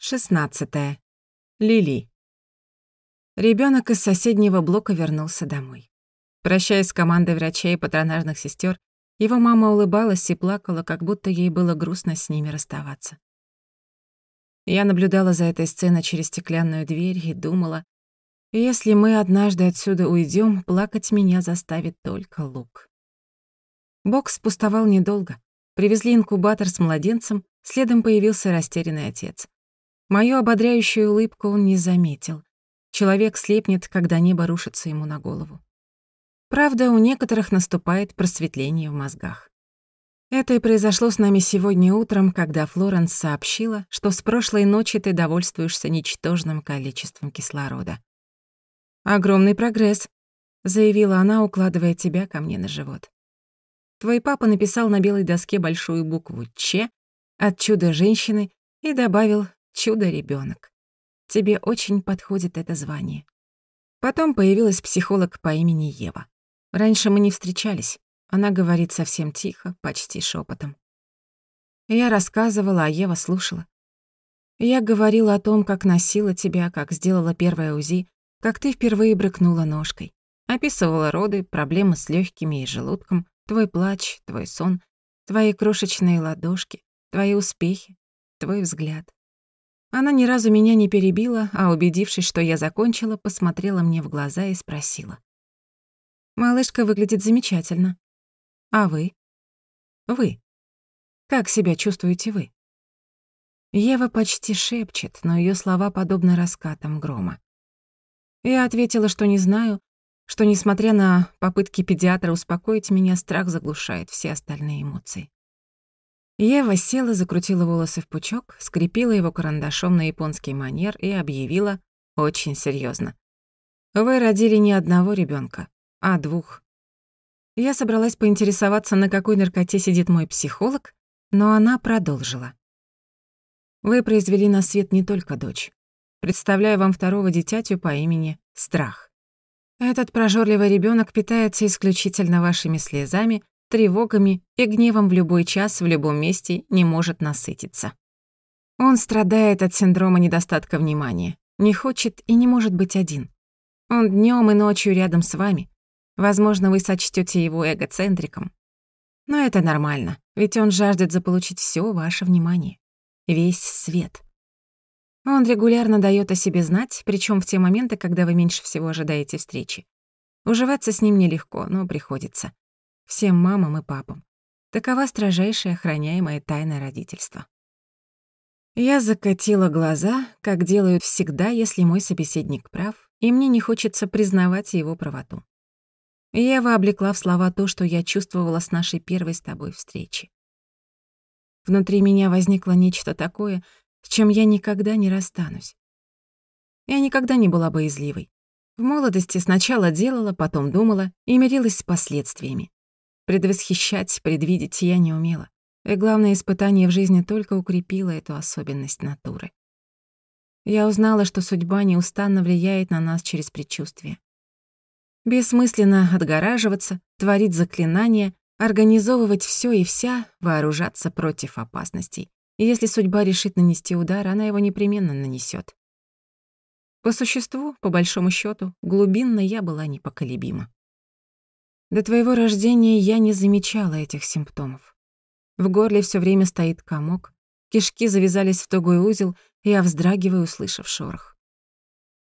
16. Лили. Ребенок из соседнего блока вернулся домой. Прощаясь с командой врачей и патронажных сестер, его мама улыбалась и плакала, как будто ей было грустно с ними расставаться. Я наблюдала за этой сценой через стеклянную дверь и думала, если мы однажды отсюда уйдем, плакать меня заставит только лук. Бокс пустовал недолго. Привезли инкубатор с младенцем, следом появился растерянный отец. Мою ободряющую улыбку он не заметил. Человек слепнет, когда небо рушится ему на голову. Правда, у некоторых наступает просветление в мозгах. Это и произошло с нами сегодня утром, когда Флоренс сообщила, что с прошлой ночи ты довольствуешься ничтожным количеством кислорода. «Огромный прогресс», — заявила она, укладывая тебя ко мне на живот. Твой папа написал на белой доске большую букву «Ч» от чуда женщины и добавил Чудо-ребёнок. Тебе очень подходит это звание. Потом появилась психолог по имени Ева. Раньше мы не встречались. Она говорит совсем тихо, почти шепотом. Я рассказывала, а Ева слушала. Я говорила о том, как носила тебя, как сделала первое УЗИ, как ты впервые брыкнула ножкой. Описывала роды, проблемы с легкими и желудком, твой плач, твой сон, твои крошечные ладошки, твои успехи, твой взгляд. Она ни разу меня не перебила, а убедившись, что я закончила, посмотрела мне в глаза и спросила. «Малышка выглядит замечательно. А вы? Вы? Как себя чувствуете вы?» Ева почти шепчет, но ее слова подобны раскатам грома. Я ответила, что не знаю, что, несмотря на попытки педиатра успокоить меня, страх заглушает все остальные эмоции. Ева села, закрутила волосы в пучок, скрепила его карандашом на японский манер и объявила очень серьезно: «Вы родили не одного ребенка, а двух». Я собралась поинтересоваться, на какой наркоте сидит мой психолог, но она продолжила. «Вы произвели на свет не только дочь. Представляю вам второго дитятю по имени Страх. Этот прожорливый ребенок питается исключительно вашими слезами, тревогами и гневом в любой час в любом месте не может насытиться. Он страдает от синдрома недостатка внимания, не хочет и не может быть один. Он днем и ночью рядом с вами. Возможно, вы сочтете его эгоцентриком. Но это нормально, ведь он жаждет заполучить все ваше внимание, весь свет. Он регулярно дает о себе знать, причем в те моменты, когда вы меньше всего ожидаете встречи. Уживаться с ним нелегко, но приходится всем мамам и папам. Такова строжайшая охраняемая тайна родительства. Я закатила глаза, как делают всегда, если мой собеседник прав, и мне не хочется признавать его правоту. Ева облекла в слова то, что я чувствовала с нашей первой с тобой встречи. Внутри меня возникло нечто такое, с чем я никогда не расстанусь. Я никогда не была боязливой. В молодости сначала делала, потом думала и мирилась с последствиями. Предвосхищать, предвидеть я не умела. И главное испытание в жизни только укрепило эту особенность натуры. Я узнала, что судьба неустанно влияет на нас через предчувствие. Бессмысленно отгораживаться, творить заклинания, организовывать все и вся, вооружаться против опасностей. И если судьба решит нанести удар, она его непременно нанесет. По существу, по большому счету, глубинно я была непоколебима. До твоего рождения я не замечала этих симптомов. В горле все время стоит комок, кишки завязались в тугой узел, и я вздрагиваю, услышав шорох.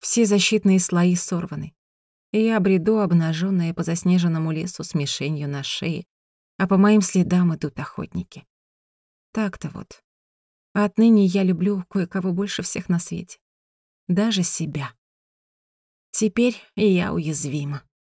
Все защитные слои сорваны, и я бреду, обнажённая по заснеженному лесу с мишенью на шее, а по моим следам идут охотники. Так-то вот. Отныне я люблю кое-кого больше всех на свете. Даже себя. Теперь я уязвима.